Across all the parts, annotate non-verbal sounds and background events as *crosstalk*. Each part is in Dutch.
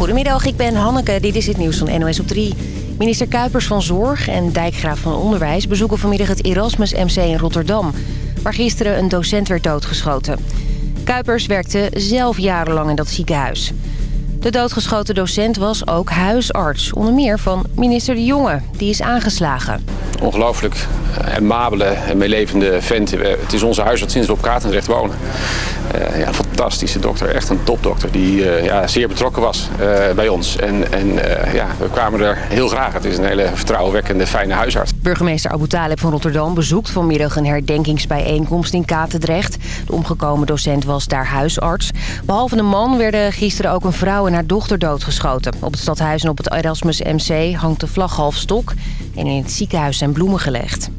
Goedemiddag, ik ben Hanneke. Dit is het nieuws van NOS op 3. Minister Kuipers van Zorg en Dijkgraaf van Onderwijs... bezoeken vanmiddag het Erasmus MC in Rotterdam... waar gisteren een docent werd doodgeschoten. Kuipers werkte zelf jarenlang in dat ziekenhuis. De doodgeschoten docent was ook huisarts. Onder meer van minister De Jonge. Die is aangeslagen. Ongelooflijk amabele en meelevende vent. Het is onze huisarts sinds we op Katendrecht wonen. Uh, ja, fantastische dokter, echt een topdokter die uh, ja, zeer betrokken was uh, bij ons. En, en ja, we kwamen er heel graag. Het is een hele vertrouwenwekkende, fijne huisarts. Burgemeester Abu Taleb van Rotterdam bezoekt vanmiddag een herdenkingsbijeenkomst in Katendrecht. De omgekomen docent was daar huisarts. Behalve een man werden gisteren ook een vrouw en haar dochter doodgeschoten. Op het stadhuis en op het Erasmus MC hangt de vlag half stok. En in het ziekenhuis zijn bloemen gelegd.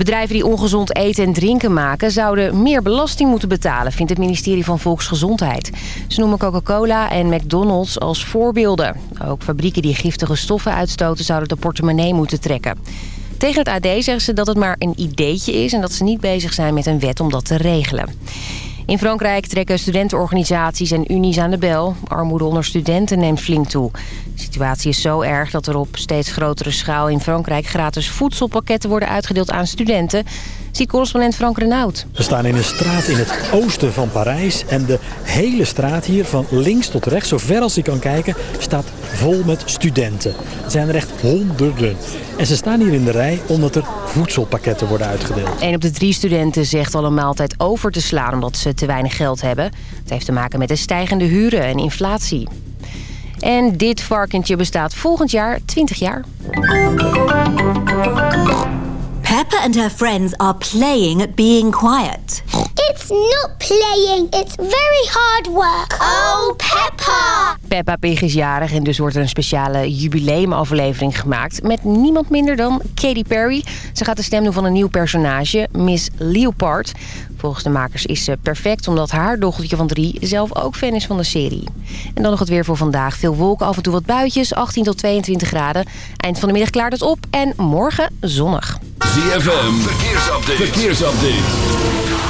Bedrijven die ongezond eten en drinken maken... zouden meer belasting moeten betalen, vindt het ministerie van Volksgezondheid. Ze noemen Coca-Cola en McDonald's als voorbeelden. Ook fabrieken die giftige stoffen uitstoten... zouden de portemonnee moeten trekken. Tegen het AD zeggen ze dat het maar een ideetje is... en dat ze niet bezig zijn met een wet om dat te regelen. In Frankrijk trekken studentenorganisaties en unies aan de bel. Armoede onder studenten neemt flink toe. De situatie is zo erg dat er op steeds grotere schaal in Frankrijk... gratis voedselpakketten worden uitgedeeld aan studenten ziet correspondent Frank Renaud. We staan in een straat in het oosten van Parijs. En de hele straat hier, van links tot rechts, zo ver als je kan kijken... staat vol met studenten. Het zijn er echt honderden. En ze staan hier in de rij omdat er voedselpakketten worden uitgedeeld. Een op de drie studenten zegt al een maaltijd over te slaan... omdat ze te weinig geld hebben. Het heeft te maken met de stijgende huren en inflatie. En dit varkentje bestaat volgend jaar 20 jaar. Peppa and her friends are playing at being quiet. It's not playing, it's very hard work. Oh, Peppa! Peppa Pig is jarig en dus wordt er een speciale jubileumaflevering gemaakt... met niemand minder dan Katy Perry. Ze gaat de stem doen van een nieuw personage, Miss Leopard. Volgens de makers is ze perfect omdat haar dochtertje van drie zelf ook fan is van de serie. En dan nog het weer voor vandaag. Veel wolken, af en toe wat buitjes, 18 tot 22 graden. Eind van de middag klaart het op en morgen zonnig. ZFM, verkeersupdate. verkeersupdate.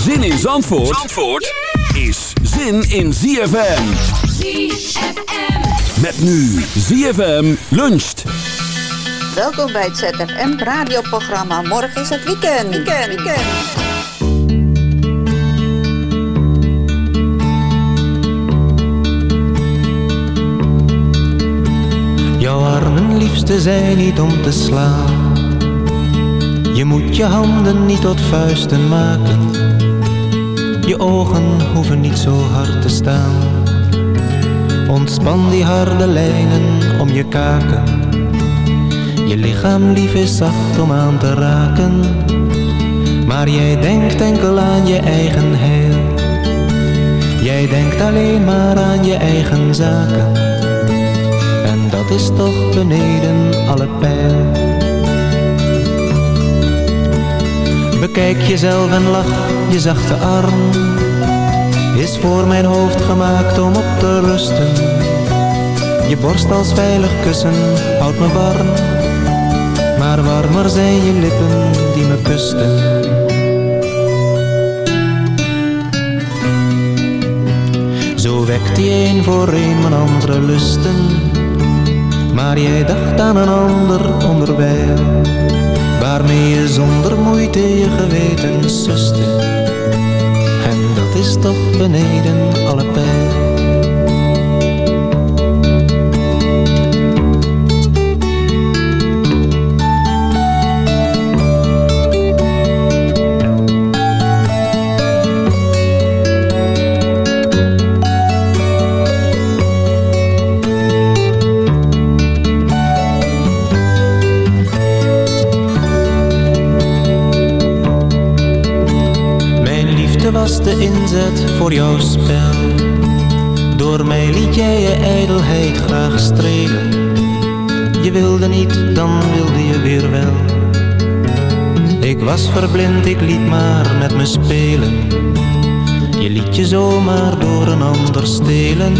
Zin in Zandvoort, Zandvoort is zin in ZFM. ZFM. Met nu ZFM luncht. Welkom bij het ZFM radioprogramma. Morgen is het weekend. Weekend, weekend. Jouw armen liefste zijn niet om te slaan. Je moet je handen niet tot vuisten maken. Je ogen hoeven niet zo hard te staan. Ontspan die harde lijnen om je kaken. Je lichaam lief is zacht om aan te raken. Maar jij denkt enkel aan je eigen heil. Jij denkt alleen maar aan je eigen zaken. En dat is toch beneden alle pijl. Bekijk jezelf en lach, je zachte arm voor mijn hoofd gemaakt om op te rusten Je borst als veilig kussen houdt me warm Maar warmer zijn je lippen die me kusten Zo wekt die een voor een mijn andere lusten. Maar jij dacht aan een ander onderwijl. Waarmee je zonder moeite je geweten suste. Is toch beneden alle pijl. Was de inzet voor jouw spel. Door mij liet jij je ijdelheid graag strelen. Je wilde niet, dan wilde je weer wel. Ik was verblind, ik liet maar met me spelen. Je liet je zomaar door een ander stelen.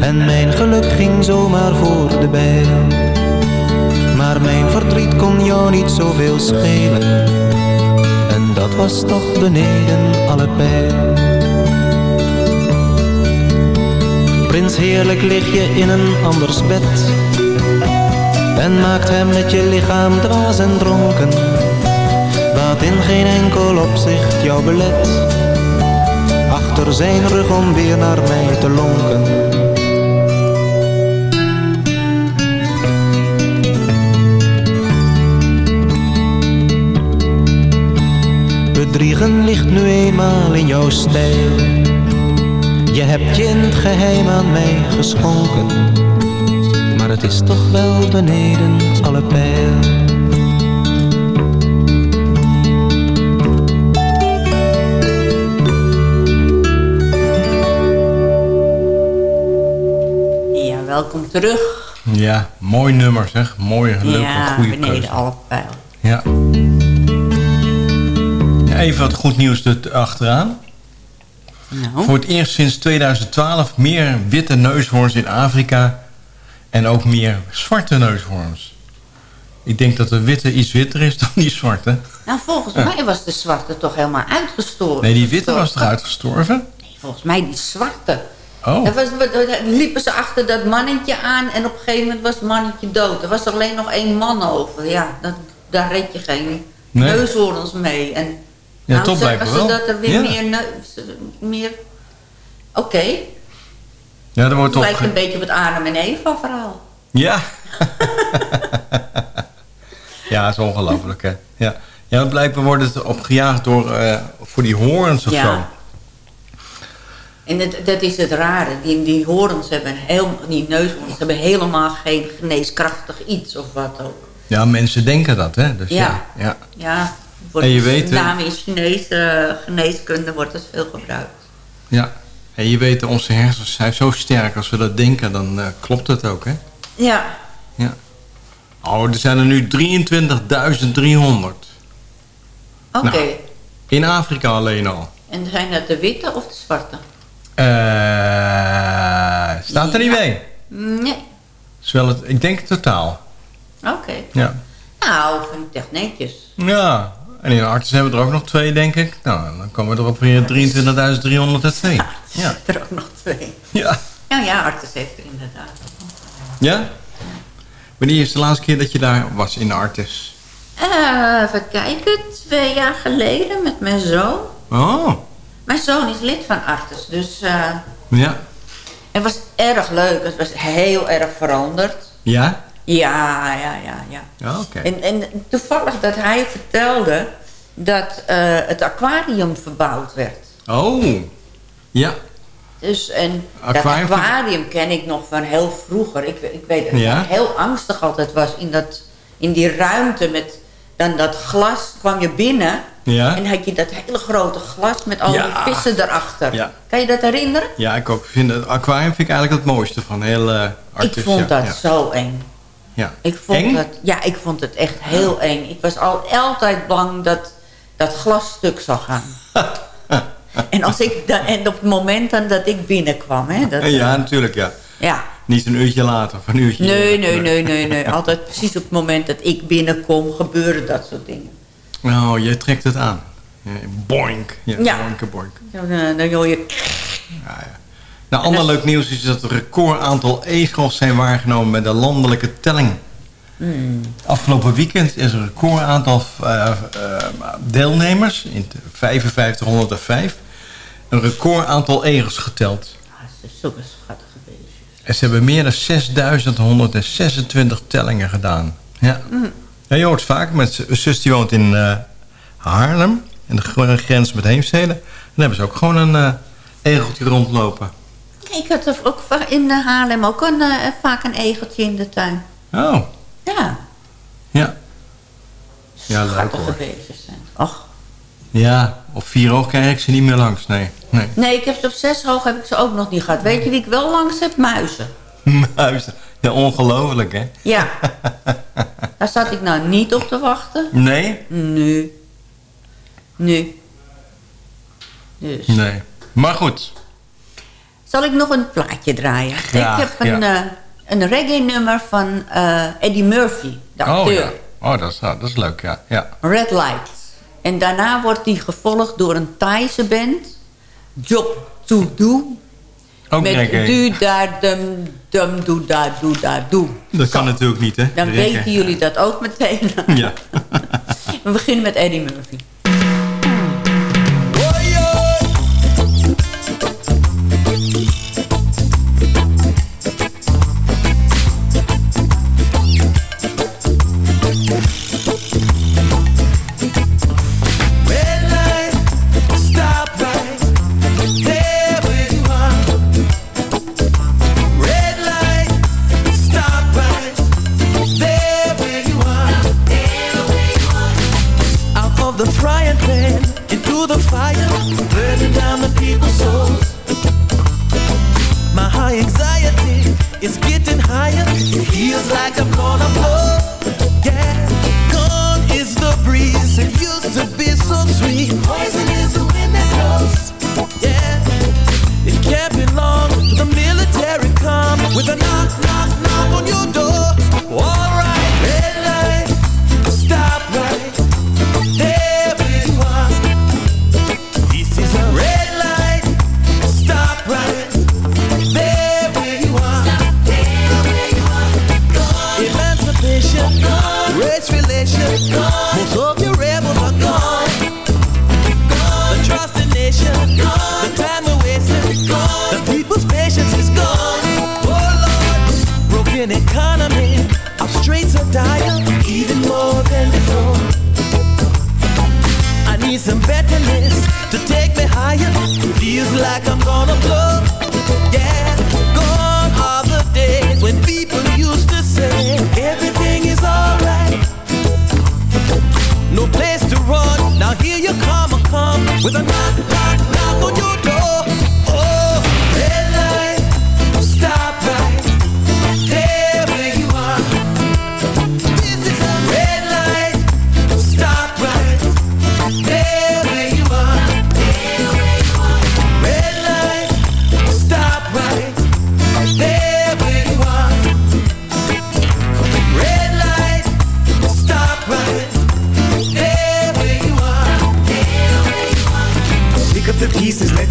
En mijn geluk ging zomaar voor de bijl. Maar mijn verdriet kon jou niet zoveel schelen. Dat was toch beneden alle pijl. Prins heerlijk lig je in een anders bed. En maakt hem met je lichaam dwaas en dronken. Wat in geen enkel opzicht jou belet. Achter zijn rug om weer naar mij te lonken. Bedriegen ligt nu eenmaal in jouw stijl. Je hebt je in het geheim aan mij geschonken. Maar het is toch wel beneden alle pijl. Ja, welkom terug. Ja, mooi nummer zeg. Mooi, leuke, ja, goede beneden keuze. alle pijl. Even wat goed nieuws er achteraan. Nou. Voor het eerst sinds 2012 meer witte neushoorns in Afrika. En ook meer zwarte neushoorns. Ik denk dat de witte iets witter is *laughs* dan die zwarte. Nou, volgens Ja. mij was de zwarte toch helemaal uitgestorven. Nee, die witte was toch uitgestorven? Nee, volgens mij die zwarte. Oh. Er was, er liepen ze achter dat mannetje aan en op een gegeven moment was het mannetje dood. Er was alleen nog één man over. Ja, dat, daar red je geen Nee. neushoorns mee. En Ja, nou ze wel. dat er weer Ja. meer... neus- meer Oké, Ja, er wordt het lijkt een beetje op het Adam en Eva verhaal. Ja. *laughs* ja, dat is ongelooflijk, hè. Ja. ja, blijkbaar wordt het opgejaagd door, eh, voor die hoorns of Ja. zo. En dat, dat is het rare. Die, die horens hebben heel, die neushoorns hebben helemaal geen geneeskrachtig iets of wat ook. Ja, mensen denken dat, hè. Dus ja. Ja. ja. Ja, wordt En je dus weet, met hè? name in Chinese geneeskunde wordt het veel gebruikt. Ja. En je weet, onze hersens zijn zo sterk. Als we dat denken, dan eh, klopt het ook, hè. Ja, Ja. Oh, er zijn er nu 23.300. oké. Nou. In Afrika alleen al. En zijn dat de witte of de zwarte? Eh staat er niet bij. Nee, Is wel het, ik denk het totaal. oké. Ja. Nou, vind ik echt netjes. Ja, en in artsen hebben we er ook nog twee, denk ik. Nou, dan komen we er op weer 23.302. Ja. *laughs* Er ook nog twee. Ja. Ja, ja, Artis heeft er inderdaad. Ja? Wanneer is de laatste keer dat je daar was in de Artis? Eh, even kijken, twee jaar geleden met mijn zoon. Oh, Mijn zoon is lid van Artis, dus eh, ja. het was erg leuk. Het was heel erg veranderd. Ja? Ja, ja, ja, ja. Ja, oké. En, en toevallig dat hij vertelde dat eh, het aquarium verbouwd werd. Oh, ja. Dus en Aquarium dat aquarium ken ik nog van heel vroeger. Ik, ik weet dat Ja? ik heel angstig altijd was in, dat, in die ruimte met dan dat glas kwam je binnen. Ja? En had je dat hele grote glas met al Ja. die vissen erachter. Ja. Kan je dat herinneren? Ja, ik ook. Vind het aquarium vind ik eigenlijk het mooiste van heel Artis. ik vond dat zo eng. Ja. Ik vond Eng? het, ja, ik vond het echt heel eng. Ik was al, altijd bang dat dat glas stuk zou gaan. *laughs* en, als ik dan, en op het moment dan dat ik binnenkwam. Hè, dat, ja, eh, natuurlijk, ja. ja. Niet een uurtje later, of een uurtje Nee, eerder. nee, nee, nee, nee. Altijd precies op het moment dat ik binnenkom gebeuren dat soort dingen. Nou, jij trekt het aan. Ja, boink. Ja, Ja. boinke boink. Dan, eh, dan hoor je... Ja, ja. Nou, ander leuk nieuws is dat het record aantal egels zijn waargenomen bij de landelijke telling. Hmm. Afgelopen weekend is een record aantal eh, eh, deelnemers, in 5505, een record aantal egels geteld. Dat is zulke schattige beestjes. En ze hebben meer dan 6126 tellingen gedaan. Ja. Mm. ja je hoort vaak, mijn zus die woont in eh, Haarlem, en de gr- grens met Heemstede. Dan hebben ze ook gewoon een egeltje rondlopen. Ik had er ook in eh, Haarlem ook een, eh, vaak een egeltje in de tuin. Oh, Ja, ja. Ja, leuk hoor. zijn. Och. Ja, op vier oog krijg ik ze niet meer langs, nee. nee. Nee, ik heb ze op zes hoog heb ik ze ook nog niet gehad. Weet je wie ik wel langs heb? Muizen. *laughs* Muizen. Ja, ongelooflijk, hè? Ja. Daar zat ik nou niet op te wachten. Nee? Nu. Nu. Dus. Nee. Maar goed. Zal ik nog een plaatje draaien? Graag, ik heb een, ja. eh, een reggae-nummer van eh, Eddie Murphy, de Oh, acteur. ja. Oh, dat is, nou, dat is leuk, ja. ja. Red Light. En daarna wordt die gevolgd door een Thaise band. Job to Do. Ook met reggae. du da dum dum do da do da do. Dat kan natuurlijk niet, hè? Dan weten jullie dat ook meteen. Ja. *laughs* We beginnen met Eddie Murphy. No place to run. Now here you come, I come with a knock, knock, knock on your door.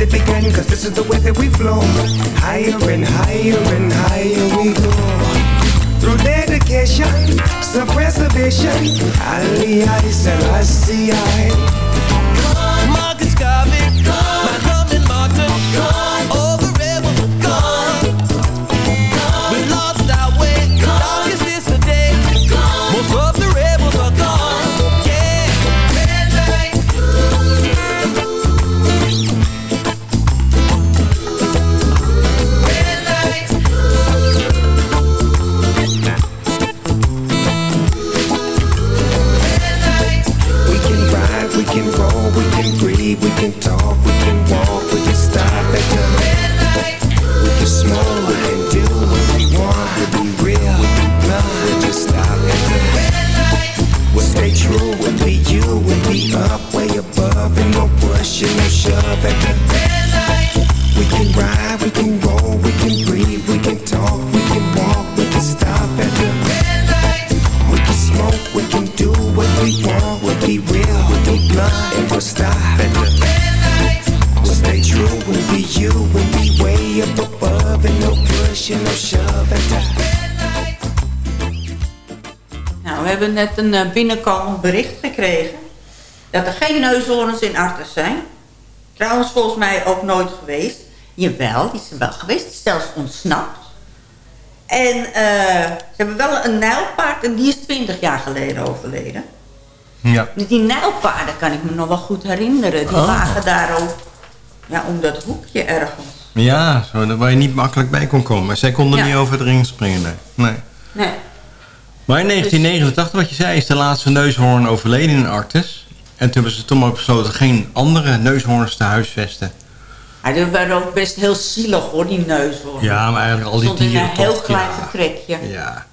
It begin, cause this is the way that we flow. Higher and higher and higher we go. Through dedication, some preservation, Ali I Selassie I. Marcus Garvey, Malcolm and Martin, believe we can talk. No. Nou, we hebben net een eh, binnenkomend bericht gekregen. Dat er geen neushoorns in Artes zijn. Trouwens, volgens mij ook nooit geweest. Jawel, die zijn wel geweest. Die is zelfs ontsnapt. En eh, ze hebben wel een nijlpaard en die is 20 jaar geleden overleden. Ja. Die nijlpaarden kan ik me nog wel goed herinneren. Die Oh. lagen daar ook ja, om dat hoekje ergens. Ja, zo, waar je niet makkelijk bij kon komen. Maar zij konden Ja. niet over de ring springen. Nee. nee. Nee. Maar in 1989, wat je zei, is de laatste neushoorn overleden in Artes. En toen hebben ze toen maar besloten geen andere neushoorns te huisvesten. Ja, die waren ook best heel zielig hoor, die neushoorn. Ja, maar eigenlijk al die Stond in dieren een heel klein ja. vertrekje. Ja,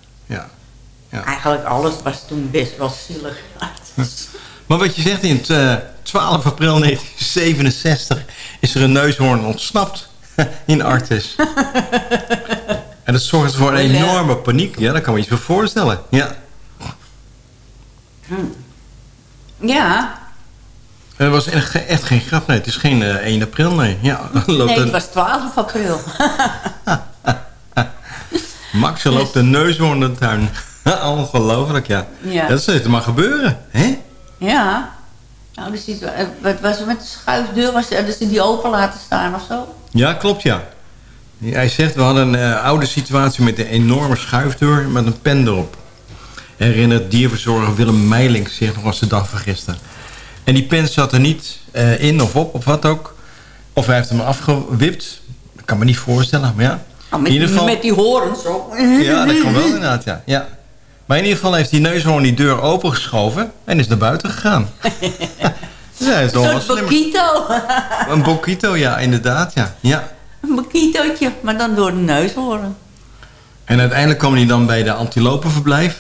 ja. Eigenlijk alles was toen best wel zielig. *laughs* Maar wat je zegt, in het, eh, 12 april 1967 is er een neushoorn ontsnapt *laughs* in Artes. en dat zorgde voor een enorme paniek. Ja, daar kan me iets voor voorstellen. Ja. Ja, En dat was echt, echt geen grap. Nee, het is geen eh, 1 april, nee. Ja, *laughs* loopt nee, het was 12 april. *laughs* Max loopt een neushoorn in de tuin. Ongelooflijk, ja. Ja. Dat zou er maar gebeuren, hè? ja. Nou, dus eh, wat was er met de schuifdeur? Was, hadden ze die open laten staan of zo? Ja, klopt, ja. Hij zegt, we hadden een eh, oude situatie met een enorme schuifdeur met een pen erop. Herinnert dierverzorger Willem Meiling zich nog als de dag van gisteren. En die pen zat er niet eh, in of op, of wat ook. Of hij heeft hem afgewipt. Dat kan me niet voorstellen, maar ja. Oh, met, in ieder geval, met die horens ook. ja, dat kan wel inderdaad, ja. ja. Maar in ieder geval heeft die neushoorn die deur opengeschoven en is naar buiten gegaan. *laughs* Hij is Een soort boquito. Een boquito, ja, inderdaad, ja. ja. Een boquitootje, maar dan door de neushoorn. En uiteindelijk kwam hij dan bij de antilopenverblijf.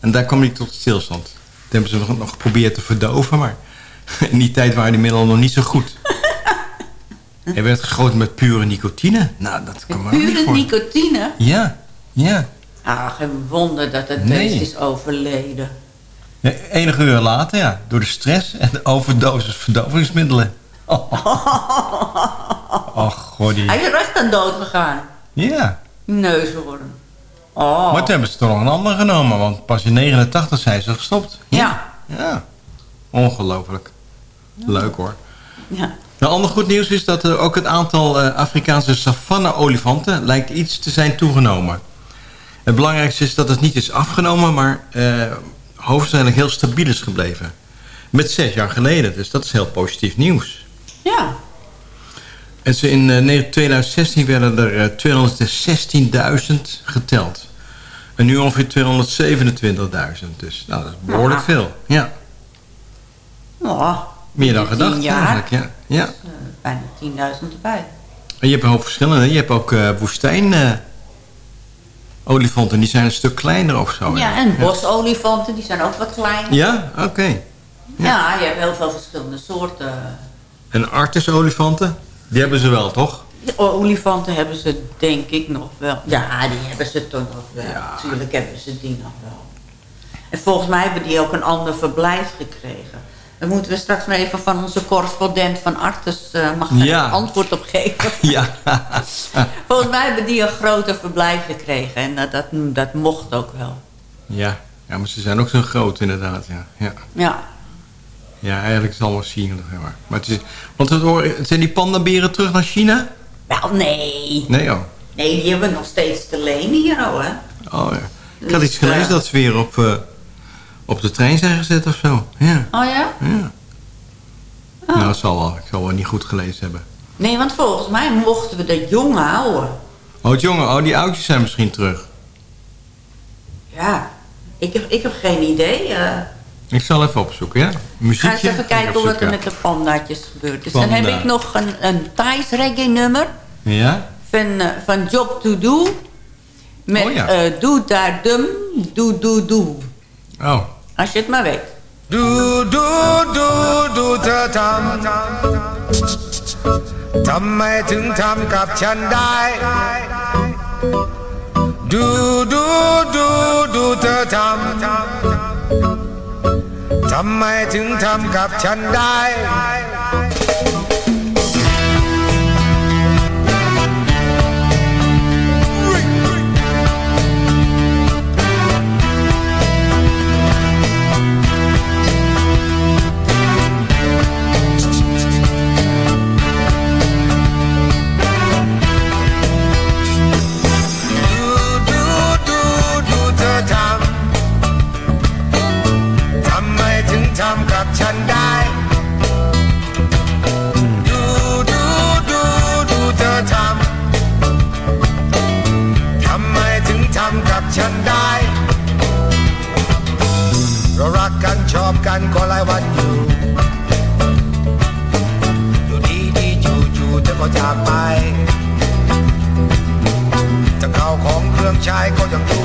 En daar kwam hij tot stilstand. Toen hebben ze nog, nog geprobeerd te verdoven, maar *laughs* in die tijd waren die middelen nog niet zo goed. *laughs* Hij werd geschoten met pure nicotine. Nou, dat kan ook niet Pure voor. nicotine. Ja, ja. Ah, geen wonder dat het Nee. beest is overleden. Enige uur later, ja. Door de stress en de overdosis verdovingsmiddelen. Oh, *laughs* godie. Hij is er echt aan dood gegaan. Ja. Neushoorn. Oh. Maar toen hebben ze toch nog een ander genomen. Want pas in 89 zijn ze gestopt. Ja. Ja. Ongelooflijk. Leuk hoor. Ja. Nou, ander goed nieuws is dat er ook het aantal eh, Afrikaanse savanne-olifanten lijkt iets te zijn toegenomen. Het belangrijkste is dat het niet is afgenomen, maar eh, hoofdzakelijk heel stabiel is gebleven. Met zes jaar geleden, dus dat is heel positief nieuws. Ja. En ze in eh, ne- 2016 werden er eh, 216.000 geteld. En nu ongeveer 227.000. Dus nou, dat is behoorlijk Ja. veel. Ja, Oh, meer dan gedacht jaar. eigenlijk. Ja. Ja. Eh, bijna 10.000 erbij. En je hebt een hoop verschillende. Je hebt ook eh woestijn eh, olifanten. Die zijn een stuk kleiner of zo. Ja, en bosolifanten, die zijn ook wat kleiner. Ja, oké. Ja, je hebt heel veel verschillende soorten. En artis-olifanten, die hebben ze wel, toch? Die olifanten hebben ze denk ik nog wel. Ja, die hebben ze toch nog wel. Natuurlijk hebben ze die nog wel. En volgens mij hebben die ook een ander verblijf gekregen. Dan moeten we straks maar even van onze correspondent van Artes... eh, mag daar Ja. een antwoord op geven. *laughs* Ja. *laughs* Volgens mij hebben die een groter verblijf gekregen. En dat, dat, dat mocht ook wel. ja. Ja, maar ze zijn ook zo groot inderdaad, ja. Ja, Ja. ja eigenlijk is het allemaal zeg Maar. Maar het is, want het, hoor- zijn die pandaberen terug naar China? Wel, nee. Nee, oh. Nee, die hebben we nog steeds te lenen hier, oh, hè. oh ja. Ik had iets gelezen dat ze weer op, eh, op de trein zijn gezet of zo. Ja. Oh ja? ja. Nou, dat zal wel. Ik zal wel niet goed gelezen hebben. Nee, want volgens mij mochten we de jongen houden. Oh, het jongen, oh, die oudjes zijn misschien terug. Ja, ik heb, ik heb geen idee. eh. Ik zal even opzoeken, ja? ga Muziekje. eens even kijken wat er met de pandaatjes gebeurd is. Dan heb ik nog een, een Thais reggae nummer Ja? van, eh, van Job to Do. Met Oh ja. eh, Doe daar dum, doe doe doe. Oh. Als je het maar weet. Doe, doe, doe, doe, ta tam. Tam mij tam kap chandai. Doe, doe, doe, doe, ta tam. Tam mij tam kap chandai. ันได้ ดูดูดูดูเธอทำ ทำไมถึงทำกับฉันได้เรารักกันชอบกันก็หลายวันอยู่ อยู่ดีดีจู่จู่เธอก็จากไปจะเข้าของเครื่องใช้ก็ยัง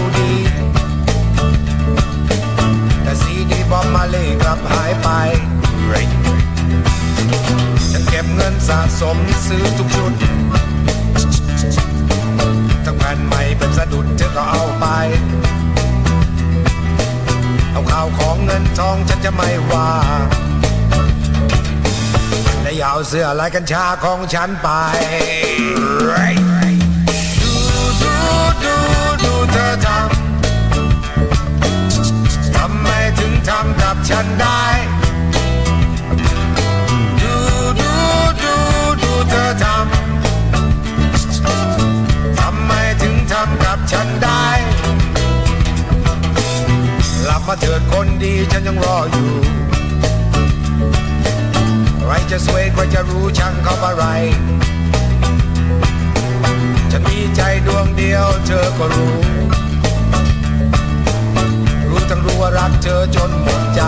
สมซื้อทุกชุดทั้งแผ่นใหม่เป็นสะดุดเธอก็เอาไป เอาข่าวของเงินทองฉันจะไม่ว่า และอย่าเอาเสื้อลายกัญชาของฉันไป ดูดูดูดูเธอทำทำไมถึงทำกับฉันได้ ฉันได้ หลับมาเถิดคนดีฉันยังรออยู่ ใครจะสวยใครจะรู้ช่างเขาอะไร ฉันมีใจดวงเดียวเธอก็รู้ รู้ทั้งรู้ว่ารักเธอจนหมดใจ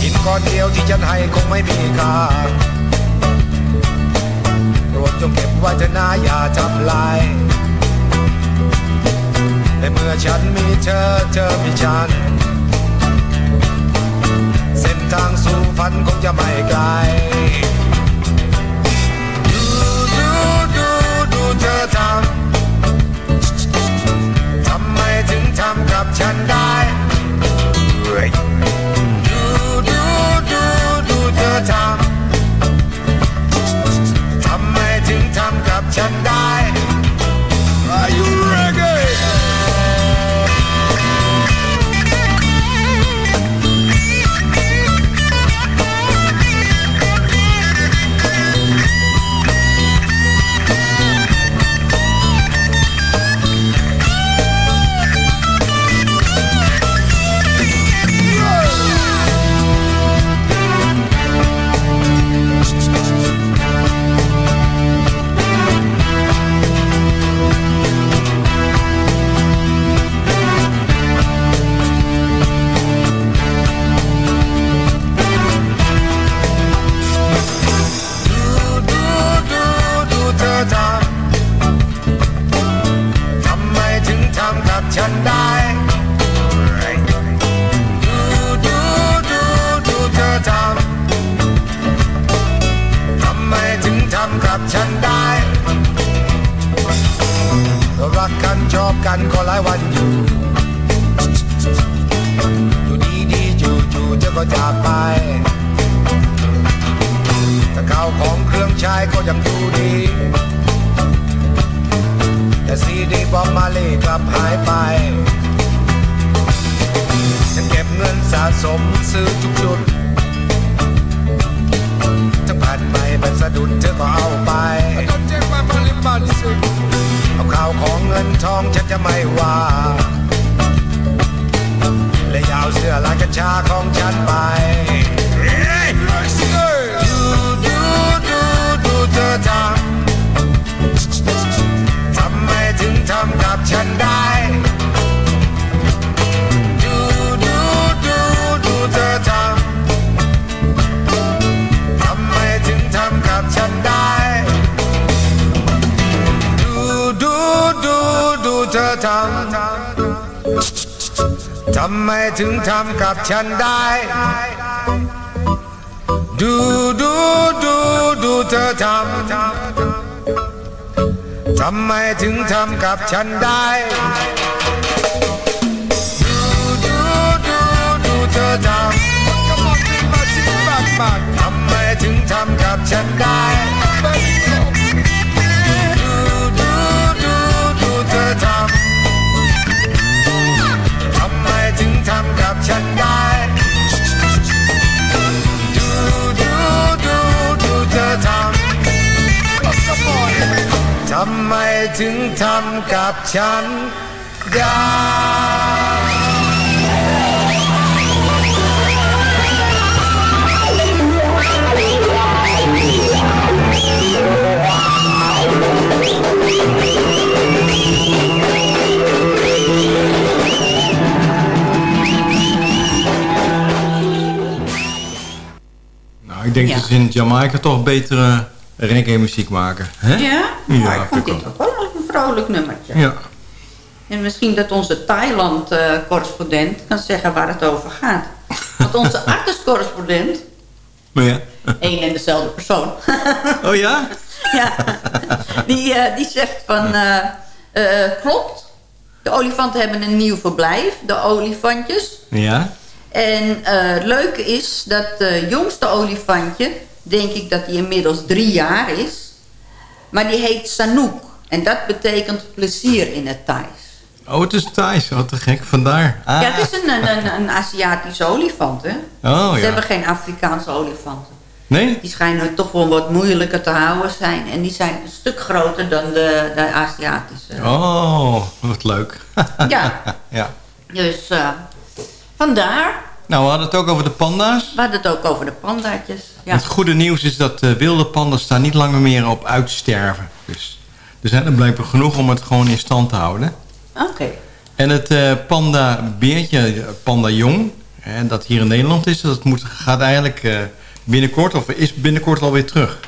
หินก้อนเดียวที่ฉันให้คงไม่มีค่า จงเก็บไว้เถอะนะอย่าทำลายแต่เมื่อฉันมีเธอเธอมีฉัน เส้นทางสู่ฝันคงจะไม่ไกลดูดูดูดูเธอทำทำไมถึงทำกับฉันได้ดูดูดูดูเธอทำ tonight. Are you reggae? Ready? Tell ทำไมถึงทำกับฉันได้ดูดูดูดูเธอทำทำไมถึงทำกับฉันได้ ดูดูดูดูเธอทำทำไมถึงทำกับฉันได้ดูดูดูดูเธอทำ ทำกับฉันได้ ดูดูดูดูเธอทำ ทำไมถึงทำกับฉันได้ ik denk dat ze in Jamaica toch betere reggae muziek maken. Hè? Ja? Ja, ik vond dit ook wel een vrolijk nummertje. Ja. En misschien dat onze Thailand-correspondent kan zeggen waar het over gaat. Want onze *laughs* artist-correspondent, Maar ja. één en dezelfde persoon... *laughs* Oh ja? *laughs* ja, die, eh, die zegt van... eh, eh, klopt, de olifanten hebben een nieuw verblijf, de olifantjes. Ja? En eh, het leuke is dat de jongste olifantje... denk ik dat hij inmiddels drie jaar is... maar die heet Sanook. En dat betekent plezier in het Thais. Oh, het is Thais. Wat te gek. Vandaar. Ah. Ja, het is een, een, een, Aziatische olifant, hè? Oh, Ze ja. hebben geen Afrikaanse olifanten. Nee? Die schijnen toch wel wat moeilijker te houden zijn. En die zijn een stuk groter dan de, de Aziatische. Oh, wat leuk. *laughs* Ja, ja. dus eh, vandaar. Nou, we hadden het ook over de panda's. We hadden het ook over de pandaatjes. Ja. Het goede nieuws is dat eh, wilde panda's staan niet langer meer op uitsterven. Dus er zijn er blijkbaar genoeg om het gewoon in stand te houden. Oké. En het eh, panda beertje, panda jong, hè, dat hier in Nederland is, dat moet, gaat eigenlijk eh, binnenkort, of is binnenkort alweer terug.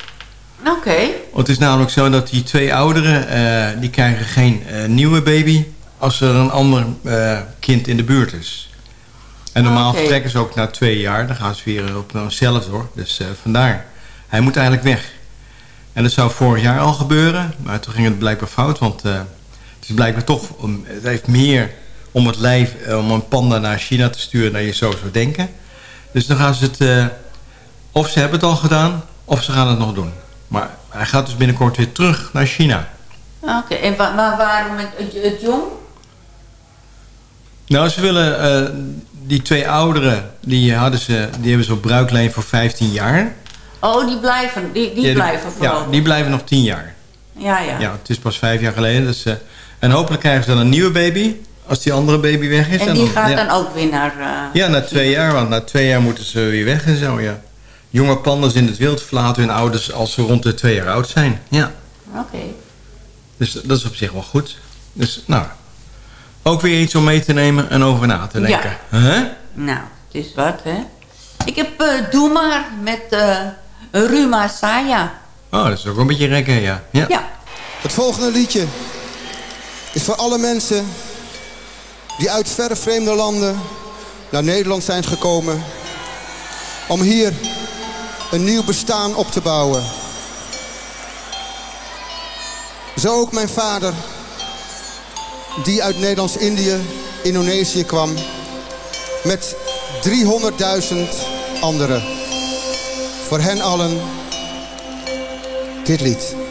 Oké. Want het is namelijk zo dat die twee ouderen, eh, die krijgen geen eh, nieuwe baby als er een ander eh, kind in de buurt is. En normaal Oké. vertrekken ze ook na twee jaar, dan gaan ze weer op zichzelf door. Dus eh, vandaar. Hij moet eigenlijk weg. En dat zou vorig jaar al gebeuren, maar toen ging het blijkbaar fout, want eh, het is blijkbaar toch, om, het heeft meer om het lijf, eh, om een panda naar China te sturen dan je zo zou denken. Dus dan gaan ze het, eh, of ze hebben het al gedaan, of ze gaan het nog doen. Maar hij gaat dus binnenkort weer terug naar China. Oké, en wa waarom het, het, het jong? Nou, ze willen eh, die twee ouderen, die, hadden ze, die hebben ze op bruikleen voor 15 jaar. Oh, die blijven, die, die Ja, blijven vooral. Ja, die blijven nog 10 jaar. Ja, ja. Ja, het is pas vijf jaar geleden. Dus, en hopelijk krijgen ze dan een nieuwe baby, als die andere baby weg is. En die gaat ja. dan ook weer naar... eh, Ja, na twee jaar, want na twee jaar moeten ze weer weg en zo, ja. Jonge pandas in het wild verlaten hun ouders als ze rond de twee jaar oud zijn. Ja, Oké. dus dat is op zich wel goed. Dus, nou, ook weer iets om mee te nemen en over na te denken. Huh? Nou, het is wat, hè. Ik heb eh Doe maar met eh Ruma Saya. Oh, dat is ook wel een beetje rekken, ja. ja. Ja. Het volgende liedje is voor alle mensen die uit verre vreemde landen naar Nederland zijn gekomen om hier een nieuw bestaan op te bouwen. Zo ook mijn vader, die uit Nederlands-Indië, Indonesië kwam, met 300.000 anderen. Voor hen allen dit lied.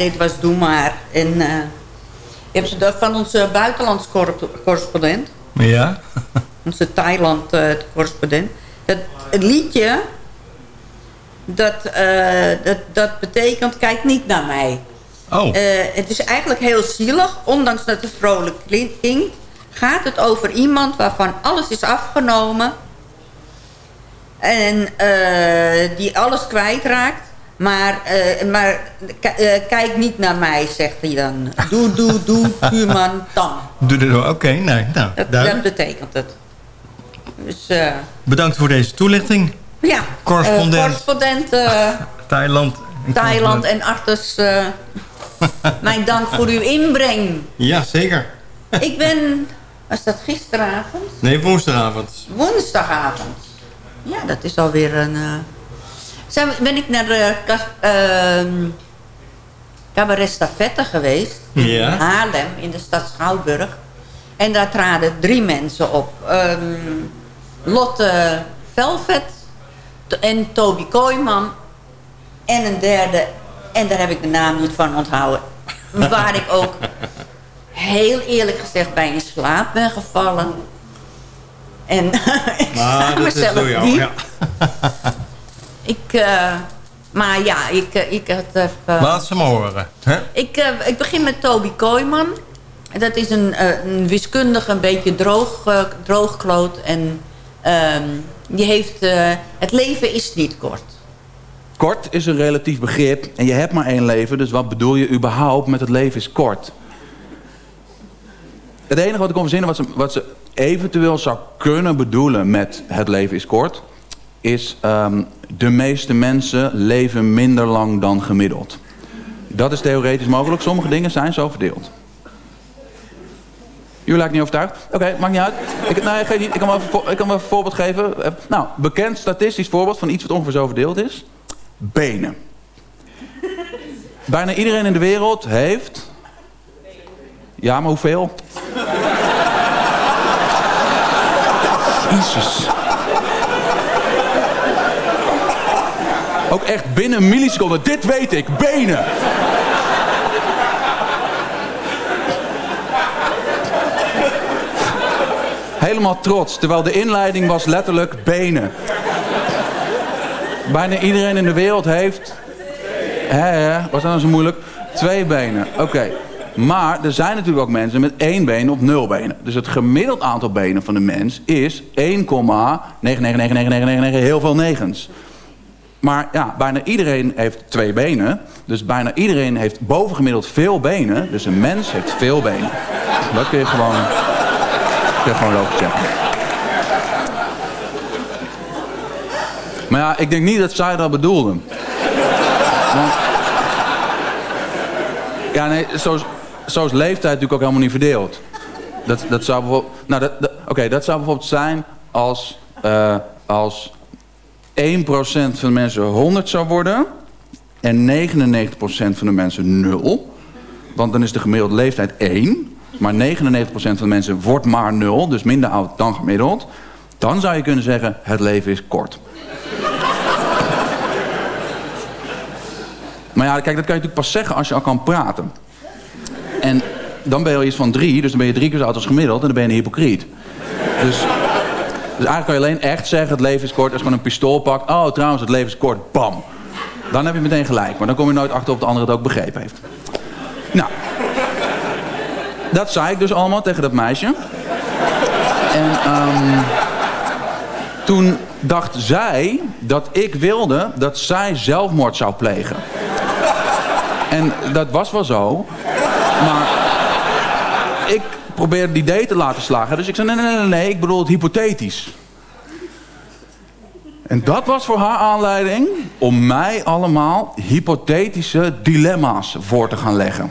Dit was Doe Maar. En eh je hebt ze de- van onze buitenlands correspondent. Ja? *laughs* Onze Thailand eh, correspondent. Dat, het liedje, dat, eh, dat, dat betekent kijk niet naar mij. Oh. Het is eigenlijk heel zielig, ondanks dat het vrolijk klinkt. Gaat het over iemand waarvan alles is afgenomen. En die alles kwijtraakt. Maar, eh, maar eh, kijk niet naar mij, zegt hij dan. Doe, doe, doe, buurman, tam. Doe er door. Oké, nee, nou, Dat, betekent het. Dus eh, Bedankt voor deze toelichting. ja. Correspondent. Correspondent *laughs* Thailand. en Thailand en Artus. *laughs* mijn dank voor uw inbreng. Ja, zeker. Ik ben, was dat gisteravond? Nee, woensdagavond. Woensdagavond. Ja, dat is alweer een... zijn ben ik naar de kas- ehm, Cabaret Stafette geweest. Ja. In Haarlem, in de stad Schouwburg. En daar traden drie mensen op. Ehm, Lotte Velvet en Toby Kooijman. En een derde, en daar heb ik de naam niet van onthouden. *laughs* Waar ik ook heel eerlijk gezegd bij in slaap ben gevallen. En *laughs* ik Maar sta dat is mezelf jou, diep. ja. Ik, eh, maar ja, ik, eh, ik had even... Laat ze maar horen. Hè? Ik, eh, ik begin met Toby Kooijman. En Dat is een, eh, een wiskundige, een beetje droog, eh, droogkloot. En ehm, die heeft... eh, het leven is niet kort. Kort is een relatief begrip en je hebt maar één leven, dus wat bedoel je überhaupt met het leven is kort? Het enige wat ik kon verzinnen, wat ze, wat ze eventueel zou kunnen bedoelen met het leven is kort, is ehm, de meeste mensen leven minder lang dan gemiddeld. Dat is theoretisch mogelijk, sommige dingen zijn zo verdeeld. Jullie lijken niet overtuigd? Oké, maakt niet uit. Ik, nou, kan voor- ik kan even een voorbeeld geven. Eh, Nou, bekend statistisch voorbeeld van iets wat ongeveer zo verdeeld is. Benen. Bijna iedereen in de wereld heeft... Ja, maar hoeveel? Jezus. Ook echt binnen een milliseconde. Dit weet ik. Benen. Helemaal trots. Terwijl de inleiding was letterlijk benen. Bijna iedereen in de wereld heeft... Hè, hè, was dat nou zo moeilijk? Twee benen. Oké. Maar er zijn natuurlijk ook mensen met één been of nul benen. Dus het gemiddeld aantal benen van de mens is 1,99999 heel veel negens. Maar ja, bijna iedereen heeft twee benen. Dus bijna iedereen heeft bovengemiddeld veel benen. Dus een mens heeft veel benen. Dat kun je gewoon, kun je gewoon lopen checken. Maar ja, ik denk niet dat zij dat bedoelden. Want, ja, nee, zo, is- leeftijd natuurlijk ook helemaal niet verdeeld. Dat, dat zou bijvoorbeeld... Nou, dat- oké, dat zou bijvoorbeeld zijn als, eh, als 1% van de mensen 100 zou worden... en 99% van de mensen 0. Want dan is de gemiddelde leeftijd 1. Maar 99% van de mensen wordt maar 0, dus minder oud dan gemiddeld. Dan zou je kunnen zeggen, het leven is kort. *laughs* Maar ja, kijk, dat kan je natuurlijk pas zeggen als je al kan praten. En dan ben je al iets van drie, dus dan ben je drie keer zo oud als gemiddeld en dan ben je een hypocriet. Dus, dus eigenlijk kan je alleen echt zeggen, het leven is kort, als je gewoon een pistool pakt. Oh, trouwens, het leven is kort, bam. Dan heb je meteen gelijk, maar dan kom je nooit achter of de ander het ook begrepen heeft. Nou, dat zei ik dus allemaal tegen dat meisje. En ehm, toen dacht zij dat ik wilde dat zij zelfmoord zou plegen. En dat was wel zo. Maar probeerde het idee te laten slagen. Dus ik zei, nee, nee, nee, nee, ik bedoel het hypothetisch. En dat was voor haar aanleiding om mij allemaal hypothetische dilemma's voor te gaan leggen.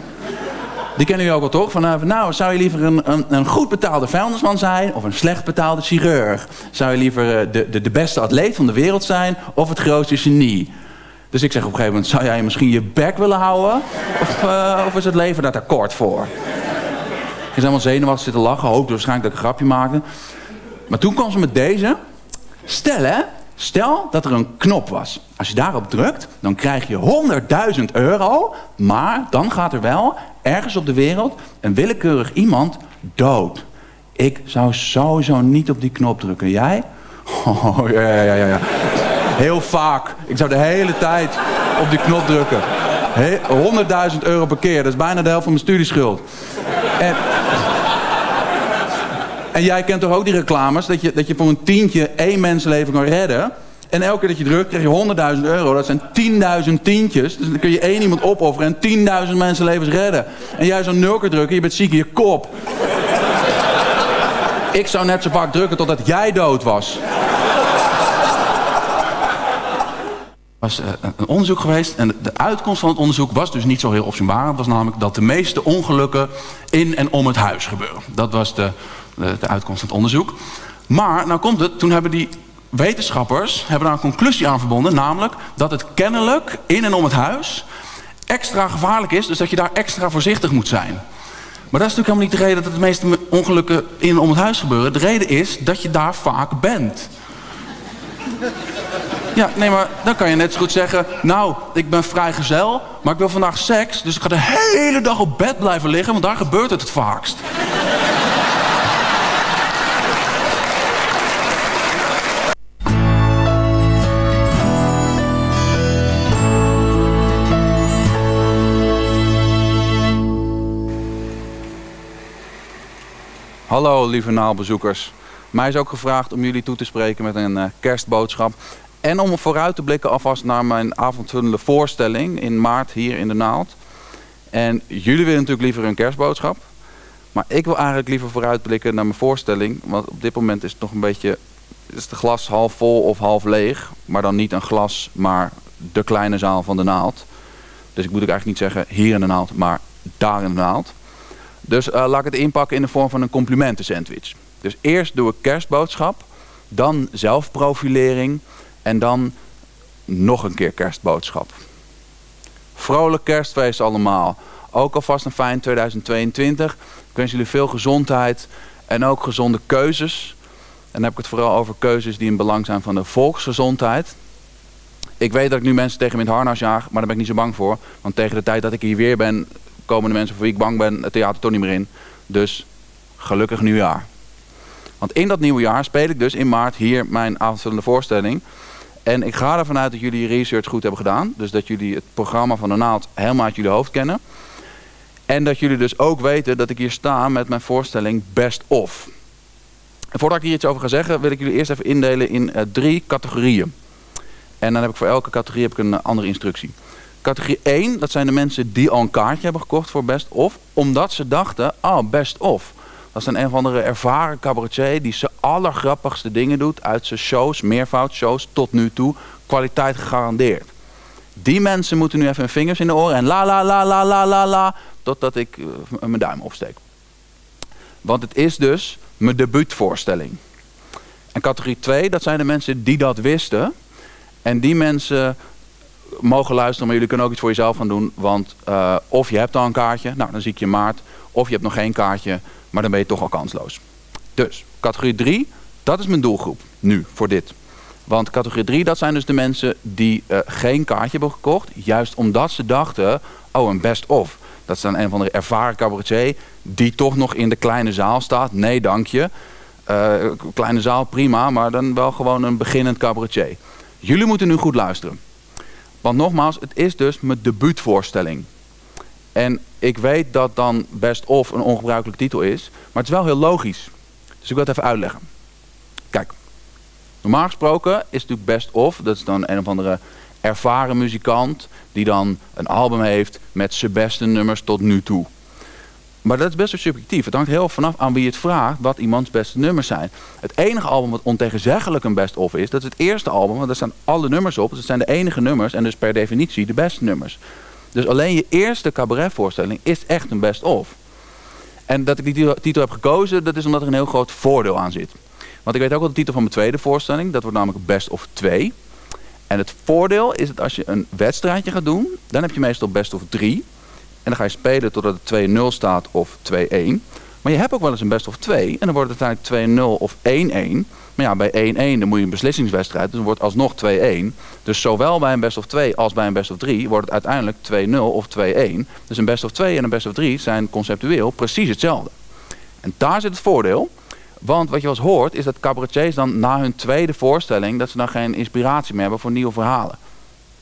Die kennen jullie ook wel toch? Van, eh, nou, zou je liever een, een, een goed betaalde vuilnisman zijn of een slecht betaalde chirurg? Zou je liever eh, de, de, de beste atleet van de wereld zijn of het grootste genie? Dus ik zeg op een gegeven moment, zou jij misschien je bek willen houden? Of, eh, of is het leven daar te kort voor? Ik is helemaal zenuwachtig zitten lachen, hoopte waarschijnlijk dat ik een grapje maakte. Maar toen kwam ze met deze. Stel hè, Stel dat er een knop was. Als je daarop drukt, dan krijg je 100.000 euro. Maar dan gaat er wel ergens op de wereld een willekeurig iemand dood. Ik zou sowieso niet op die knop drukken. Jij? *laughs* Oh, ja, ja, ja, ja. Heel vaak. Ik zou de hele tijd op die knop drukken. He- 100.000 euro per keer. Dat is bijna de helft van mijn studieschuld. En, en jij kent toch ook die reclames? Dat je, dat je voor een tientje één mensenleven kan redden. En elke keer dat je drukt, krijg je 100.000 euro. Dat zijn 10.000 tientjes. Dus dan kun je één iemand opofferen en 10.000 mensenlevens redden. En jij zou nul keer drukken, je bent ziek in je kop. Ik zou net zo vaak drukken totdat jij dood was. Er was eh, een onderzoek geweest en de uitkomst van het onderzoek was dus niet zo heel opzienbaar. Het was namelijk dat de meeste ongelukken in en om het huis gebeuren. Dat was de, de, uitkomst van het onderzoek. Maar, nou komt het, toen hebben die wetenschappers hebben daar een conclusie aan verbonden. Namelijk dat het kennelijk in en om het huis extra gevaarlijk is. Dus dat je daar extra voorzichtig moet zijn. Maar dat is natuurlijk helemaal niet de reden dat de meeste ongelukken in en om het huis gebeuren. De reden is dat je daar vaak bent. Ja, nee, maar dan kan je net zo goed zeggen... nou, ik ben vrijgezel, maar ik wil vandaag seks... dus ik ga de hele dag op bed blijven liggen... want daar gebeurt het het vaakst. Hallo lieve naalbezoekers. Mij is ook gevraagd om jullie toe te spreken met een eh, kerstboodschap. En om vooruit te blikken alvast naar mijn avondvullende voorstelling in maart hier in de Naald. En jullie willen natuurlijk liever een kerstboodschap. Maar ik wil eigenlijk liever vooruitblikken naar mijn voorstelling. Want op dit moment is het nog een beetje... Is de glas half vol of half leeg. Maar dan niet een glas, maar de kleine zaal van de Naald. Dus ik moet ook eigenlijk niet zeggen hier in de Naald, maar daar in de Naald. Dus eh, laat ik het inpakken in de vorm van een complimentensandwich. Dus eerst doe ik kerstboodschap, dan zelfprofilering en dan nog een keer kerstboodschap. Vrolijk kerstfeest allemaal. Ook alvast een fijn 2022. Ik wens jullie veel gezondheid en ook gezonde keuzes. En dan heb ik het vooral over keuzes die in belang zijn van de volksgezondheid. Ik weet dat ik nu mensen tegen me in het harnas jaag, maar daar ben ik niet zo bang voor. Want tegen de tijd dat ik hier weer ben, komen de mensen voor wie ik bang ben het theater toch niet meer in. Dus gelukkig nieuwjaar. Want in dat nieuwe jaar speel ik dus in maart hier mijn avondvullende voorstelling. En ik ga ervan uit dat jullie je research goed hebben gedaan. Dus dat jullie het programma van de Naald helemaal uit jullie hoofd kennen. En dat jullie dus ook weten dat ik hier sta met mijn voorstelling Best Of. Voordat ik hier iets over ga zeggen, wil ik jullie eerst even indelen in uh, drie categorieën. En dan heb ik voor elke categorie heb ik een uh, andere instructie. Categorie 1, dat zijn de mensen die al een kaartje hebben gekocht voor Best Of. Omdat ze dachten, oh Best Of. Dat is een of andere ervaren cabaretier die zijn allergrappigste dingen doet uit zijn shows, meervoudshows tot nu toe. Kwaliteit gegarandeerd. Die mensen moeten nu even hun vingers in de oren en la la la la la la la. Totdat ik uh, mijn duim opsteek. Want het is dus mijn debuutvoorstelling. En categorie 2, dat zijn de mensen die dat wisten. En die mensen mogen luisteren, maar jullie kunnen ook iets voor jezelf gaan doen. Want uh, of je hebt al een kaartje, nou dan zie ik je maart. Of je hebt nog geen kaartje, maar dan ben je toch al kansloos. Dus, categorie 3, dat is mijn doelgroep. Nu, voor dit. Want categorie 3, dat zijn dus de mensen die uh, geen kaartje hebben gekocht. Juist omdat ze dachten, oh een best of. Dat is dan een van de ervaren cabaretier die toch nog in de kleine zaal staat. Nee, dank je. Uh, kleine zaal, prima, maar dan wel gewoon een beginnend cabaretier. Jullie moeten nu goed luisteren. Want nogmaals, het is dus mijn debuutvoorstelling. En ik weet dat dan Best Of een ongebruikelijke titel is. Maar het is wel heel logisch. Dus ik wil het even uitleggen. Kijk, normaal gesproken is natuurlijk Best Of. Dat is dan een of andere ervaren muzikant. Die dan een album heeft met zijn beste nummers tot nu toe. Maar dat is best wel subjectief. Het hangt heel vanaf aan wie het vraagt wat iemands beste nummers zijn. Het enige album wat ontegenzeggelijk een best of is, dat is het eerste album. Want daar staan alle nummers op. Dus het zijn de enige nummers en dus per definitie de beste nummers. Dus alleen je eerste cabaretvoorstelling is echt een best of. En dat ik die titel heb gekozen, dat is omdat er een heel groot voordeel aan zit. Want ik weet ook wel de titel van mijn tweede voorstelling. Dat wordt namelijk best of 2. En het voordeel is dat als je een wedstrijdje gaat doen, dan heb je meestal best of 3. En dan ga je spelen totdat het 2-0 staat of 2-1. Maar je hebt ook wel eens een best of 2. En dan wordt het uiteindelijk 2-0 of 1-1. Maar ja, bij 1-1 dan moet je een beslissingswedstrijd. Dus dan wordt alsnog 2-1. Dus zowel bij een best of 2 als bij een best of 3 wordt het uiteindelijk 2-0 of 2-1. Dus een best of 2 en een best of 3 zijn conceptueel precies hetzelfde. En daar zit het voordeel. Want wat je wel eens hoort is dat cabaretiers dan na hun tweede voorstelling... dat ze dan geen inspiratie meer hebben voor nieuwe verhalen.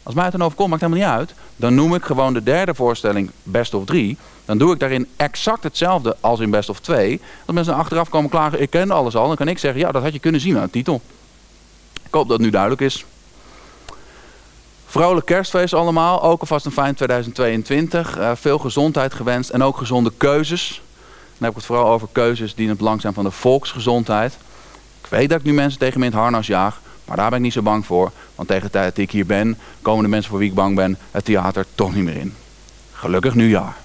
Als mij het dan overkomt, maakt helemaal niet uit. Dan noem ik gewoon de derde voorstelling Best of 3. Dan doe ik daarin exact hetzelfde als in Best of 2. Als mensen achteraf komen klagen, ik ken alles al... dan kan ik zeggen, ja, dat had je kunnen zien aan de titel. Ik hoop dat het nu duidelijk is. Vrolijk kerstfeest allemaal. Ook alvast een fijn 2022. Uh, veel gezondheid gewenst en ook gezonde keuzes. Dan heb ik het vooral over keuzes die in het belang zijn van de volksgezondheid. Ik weet dat ik nu mensen tegen me in het harnas jaag. Maar daar ben ik niet zo bang voor. Want tegen de tijd dat ik hier ben, komen de mensen voor wie ik bang ben het theater toch niet meer in. Gelukkig nieuwjaar.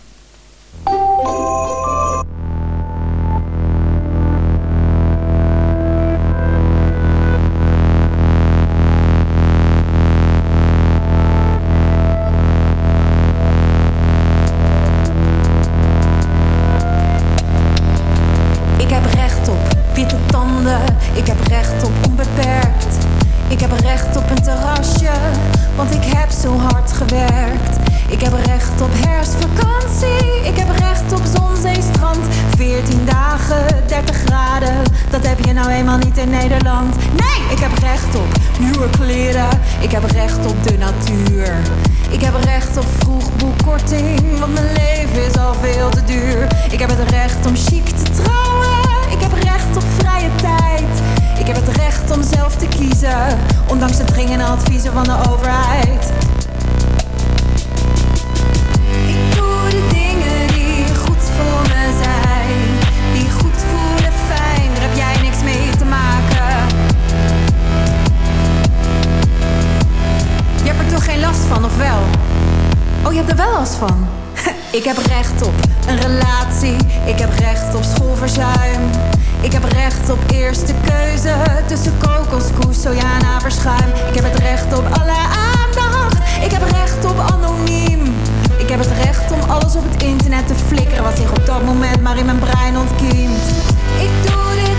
Want ik heb zo hard gewerkt. Ik heb recht op herfstvakantie, ik heb recht op zon, zee, strand. 14 dagen, 30 graden, dat heb je nou eenmaal niet in Nederland. Nee, ik heb recht op nieuwe kleren, ik heb recht op de natuur. Ik heb recht op vroegboekkorting, want mijn leven is al veel te duur. Ik heb het recht om chic te trouwen, heb het recht om zelf te kiezen, ondanks de dringende adviezen van de overheid. Ik doe de dingen die goed voor me zijn, die goed voelen fijn, daar heb jij niks mee te maken. Je hebt er toch geen last van, of wel? Oh, je hebt er wel last van? *laughs* Ik heb recht op een relatie, ik heb recht op schoolverzuim. Ik heb recht op eerste keuze tussen kokoskoes, en aperschuim. Ik heb het recht op alle aandacht, ik heb recht op anoniem. Ik heb het recht om alles op het internet te flikkeren wat zich op dat moment maar in mijn brein ontkiemt. Ik doe de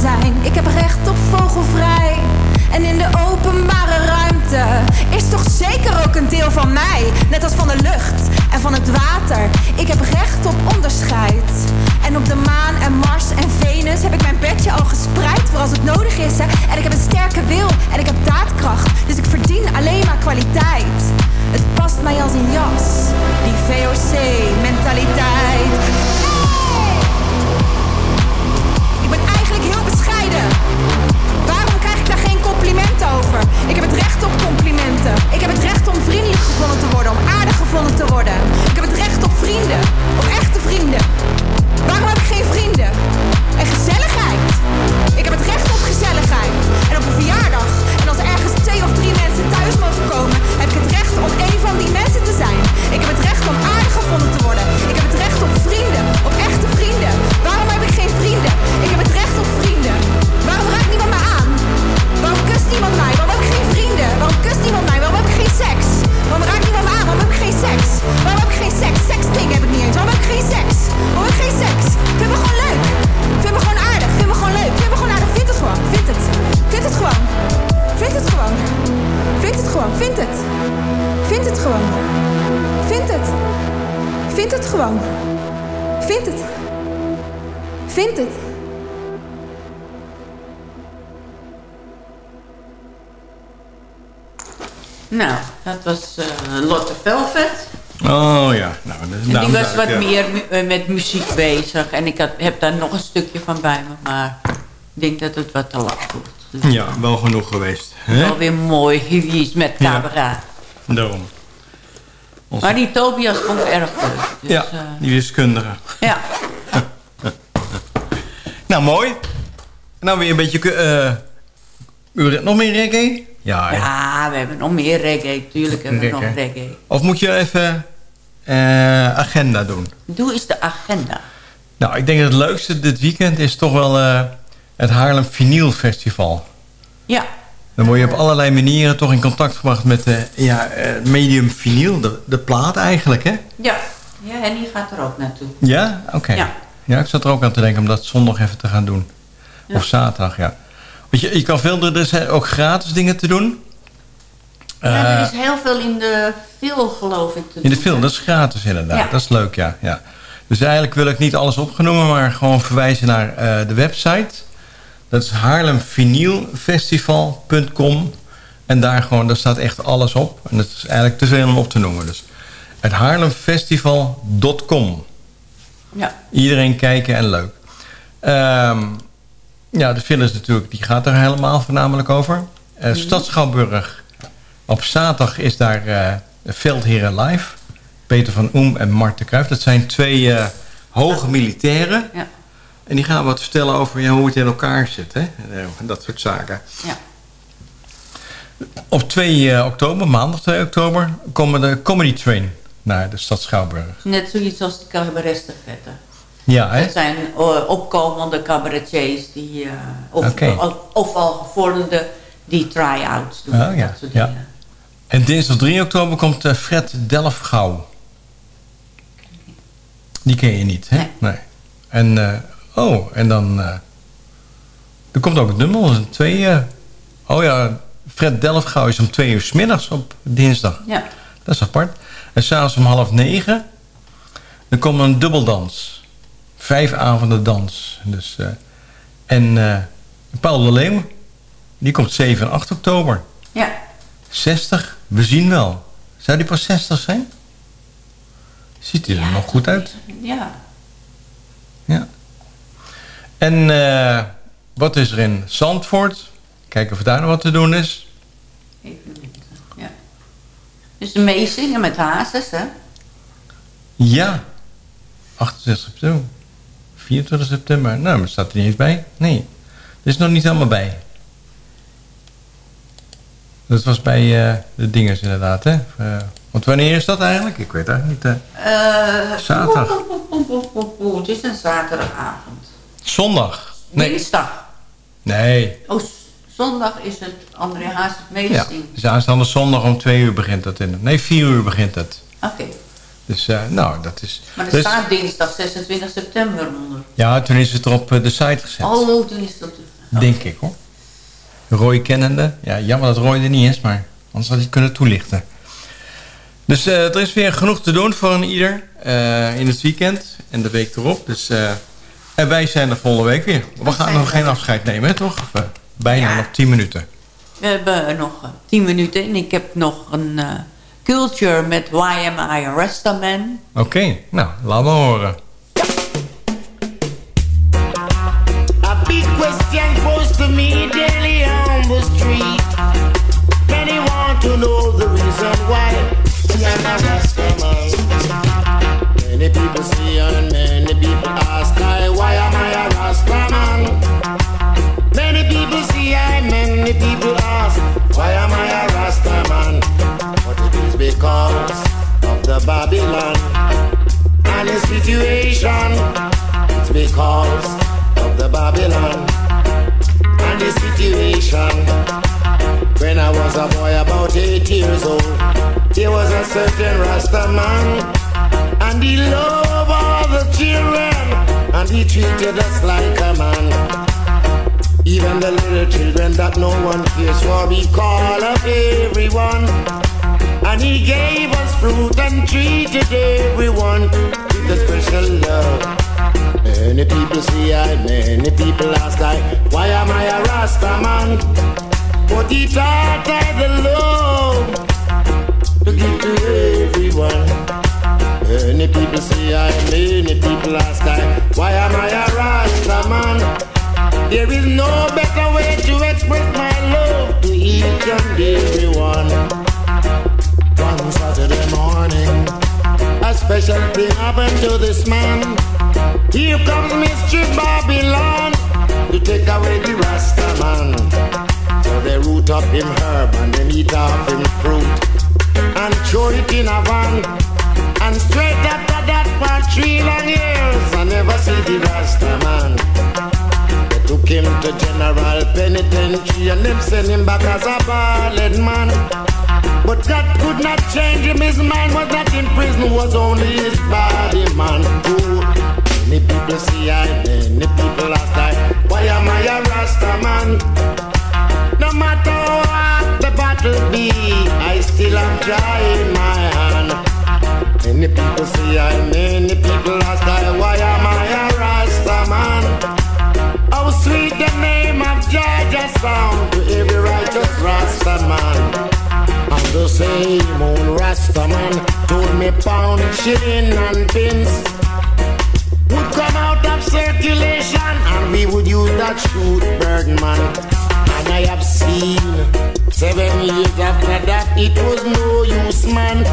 zijn. Ik heb recht op vogelvrij. En in de openbare ruimte is toch zeker ook een deel van mij. Net als van de lucht en van het water. Ik heb recht op onderscheid. En op de maan en Mars en Venus heb ik mijn bedje al gespreid voor als het nodig is. Hè. En ik heb een sterke wil en ik heb daadkracht. Dus ik verdien alleen maar kwaliteit. Het past mij als een jas. Die VOC-mentaliteit. Waarom krijg ik daar geen compliment over? Ik heb het recht op complimenten. Ik heb het recht om vriendelijk gevonden te worden, om aardig gevonden te worden. Ik heb het recht op vrienden, met muziek bezig. En ik had, heb daar nog een stukje van bij me. Maar ik denk dat het wat te lang wordt. Dus Ja, wel genoeg geweest. Hè? wel weer mooi iets met Ja. cabaret. Daarom. Onze- Maar die Tobias ik erg leuk. Dus, ja, eh, die wiskundige. ja. *laughs* Nou, mooi. Nou, weer een beetje... eh u nog meer reggae? Ja, hè? ja, we hebben nog meer reggae. Tuurlijk hebben we nog Reggae. Of moet je even agenda doen? Doe eens de agenda. Nou, ik denk dat het leukste dit weekend is toch wel eh, het Haarlem Vinyl Festival. Ja. Dan word je op allerlei manieren toch in contact gebracht met de ja, eh, medium vinyl, de, de plaat eigenlijk, hè? Ja. Ja, en die gaat er ook naartoe. Ja? Oké. Ja. Ja, ik zat er ook aan te denken om dat zondag even te gaan doen. Ja. Of zaterdag, ja. Want je, je kan veel, er zijn ook gratis dingen te doen. Ja, Eh, er is heel veel in de film, geloof ik. In de film, dat is gratis inderdaad. Ja. Dat is leuk, ja, ja. Dus eigenlijk wil ik niet alles opgenomen, maar gewoon verwijzen naar eh, de website. Dat is haarlemvinylfestival.com. En daar, gewoon, daar staat echt alles op. En dat is eigenlijk te veel om op te noemen. Dus het haarlemfestival.com. Ja. Iedereen kijken en leuk. Ehm, ja, de film is natuurlijk, die gaat er helemaal voornamelijk over. Stad Schouwburg. Op zaterdag is daar eh Veldheren Live. Peter van Oem en Mart de Kruijf. Dat zijn twee eh, hoge militairen. Ja. En die gaan wat vertellen over ja, hoe het in elkaar zit. Hè? En, eh, dat soort zaken. Ja. Op 2 eh, oktober, maandag 2 oktober, komen de Comedy Train naar de stad Schouwburg. Net zoiets als de cabaretstafette. Ja, hè? Dat zijn opkomende cabaretiers die, of, Oké. of, of al gevorderde die try-outs doen. Oh, ja, dat soort ja. En dinsdag 3 oktober komt eh, Fred Delfgauw. Die ken je niet, hè? Nee. En, eh, oh, en dan... eh er komt ook het nummer, twee... oh ja, Fred Delfgauw is om twee uur 's middags op dinsdag. Ja. Dat is apart. En s'avonds om half negen... dan komt een dubbeldans. Vijf avonden dans. Dus, en eh, Paul de Leeuw... die komt 7 en 8 oktober. Ja. 60? We zien wel. Zou die pas 60 zijn? Ziet hij er nog goed uit? Ja. Ja. En eh, wat is er in Zandvoort? Kijken of daar nog wat te doen is. ja. Dus meezingen met hazes, hè? Ja. 28 september. 24 september. Nou, maar staat er niet eens bij. Nee. Er is nog niet helemaal bij. Dat was bij eh, de dingers inderdaad, hè? Eh, want wanneer is dat eigenlijk? Ik weet eigenlijk niet. Eh, Zaterdag. Het is een zaterdagavond. Zondag. Nee. Dinsdag. Nee. Oh, zondag is het André Hazes Ja. meezing. Dus aanstaande zondag om twee uur begint dat in. Nee, vier uur begint het. Oké. Dus nou, dat is... Maar er dus- staat dinsdag 26 september onder. Ja, toen is het er op de site gezet. Oh, toen is dat... Denk ik hoor. Roy kennende. Ja, jammer dat Roy er niet is, maar anders had hij het kunnen toelichten. Dus eh, er is weer genoeg te doen voor een ieder eh, in het weekend en de week erop. Dus, eh, en wij zijn er volgende week weer. We gaan nog geen afscheid nemen, hè, toch? Of, bijna nog 10 minuten. We hebben nog 10 minuten en ik heb nog een eh, culture met Why Am I a Rastaman. Oké, nou, laat me horen. A big question posed to me reason why I'm a Rastaman. Many people see and many people ask I, why am I a Rastaman? Many people see I, many people ask, why am I a Rastaman? But it is because of the Babylon and the situation. It's because of the Babylon and the situation. When I was a boy about eight years old, there was a certain Rasta man, and he loved all the children, and he treated us like a man. Even the little children that no one cares for, he called up everyone. And he gave us fruit and treated everyone with a special love. Many people say I, many people ask I, why am I a Rasta man? But he taught I the love to give to everyone. Many people say I, many people ask I, why am I a Rasta man? There is no better way to express my love to each and everyone. One Saturday morning, a special thing happened to this man. Here comes Mr. Babylon to take away the Rasta man. So they root up him herb and they eat off him fruit and throw it in a van. And straight after that for three long years, I never see the Rasta man. They took him to general penitentiary and them sent him back as a ballad man. But God could not change him. His mind was not in prison, was only his body, man. Ooh. Many people see I, many people ask I, why am I a Rasta man? Matter what the battle be, I still am trying my hand. Many people see I, many people ask I, why am I a Rasta man? How sweet the name of Georgia sound to every righteous Rasta man. And the same old Rasta man told me pound, shilling and pins would come out of circulation and we would use that shoot bird man. And I have seen seven years after that it was no use man.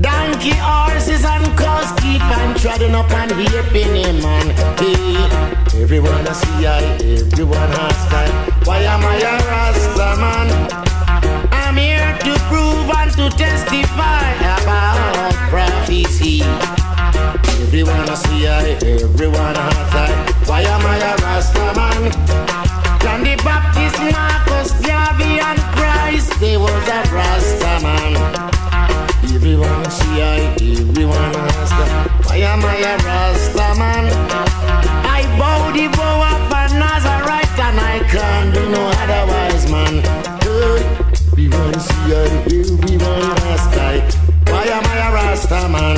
Donkey horses and cows keep on treading up and heaping him eh, man. Hey, everyone I see I, everyone ask I, why am I a Rasta man? I'm here to prove and to testify about prophecy. Everyone I see I, everyone has I. Why am I a Rasta man? I. Am I a Rasta man? I bow the bow of a Nazarite and I can't do no otherwise, man. Hey, Everyone see I, everyone ask I. Why am I a Rasta man?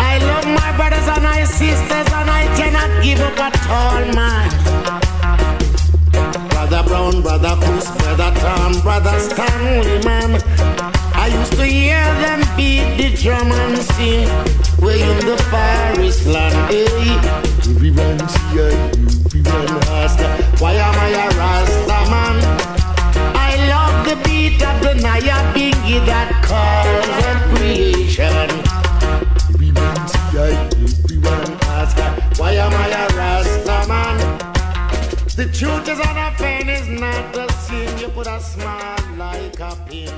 I love my brothers and my sisters and I cannot give up at all, man. Brother Brown, Brother Kus, Brother Tom, Brother Stanley, man. I used to hear them beat the drum and sing. Way in the forest land, hey. Everyone see I, everyone Rasta. Why am I a Rasta man? I love the beat of the Naya Bingy that calls of creation. Everyone see I, everyone I, why am I a Rasta? The truth is and a pain is not a sin. You put a smile like a pin.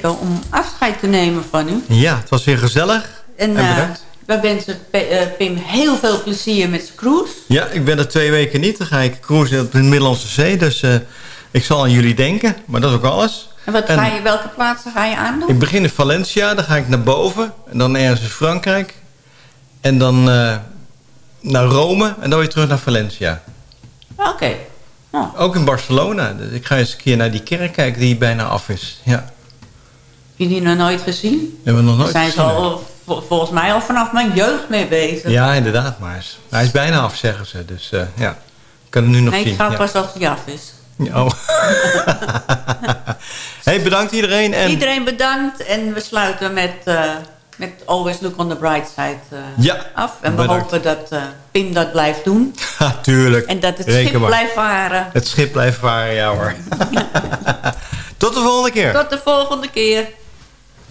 Om afscheid te nemen van u. Ja, het was weer gezellig. En, En eh, bedankt. wij wensen eh, Pim heel veel plezier met zijn cruise. Ja, ik ben er twee weken niet. Dan ga ik cruisen op de Middellandse Zee. Dus eh, ik zal aan jullie denken. Maar dat is ook alles. En wat ga je, welke plaatsen ga je aandoen? Ik begin in Valencia. Dan ga ik naar boven. En dan ergens in Frankrijk. En dan naar Rome. En dan weer terug naar Valencia. Oké. Ook in Barcelona. Dus ik ga eens een keer naar die kerk kijken die bijna af is. Ja. Die nog nooit gezien? Hebben we nog nooit zijn ze gezien, al, vol- volgens mij al vanaf mijn jeugd mee bezig. Ja, inderdaad. Maar hij is, bijna af, zeggen ze. Dus eh, ja, ik kan het nu nog nee, zien. ik ga ja. pas als hij af is. Oh. *laughs* hey, bedankt iedereen. En Iedereen bedankt en we sluiten met, eh, met Always Look on the Bright Side eh, Ja, af. En we hopen dat Pim dat blijft doen. *laughs* Ha, tuurlijk. En dat het Reken schip maar. blijft varen. Het schip blijft varen, ja hoor. *laughs* Tot de volgende keer. Tot de volgende keer.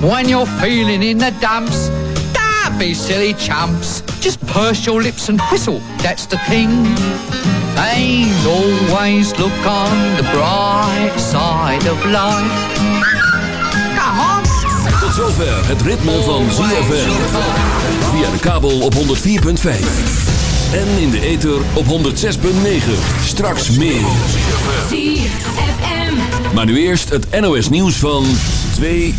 When you're feeling in the dumps, don't be silly chumps. Just purse your lips and whistle, that's the thing. And always look on the bright side of life. Come on! Tot zover het ritme van ZFM. Via de kabel op 104.5. En in de ether op 106.9. Straks meer. Maar nu eerst het NOS nieuws van 2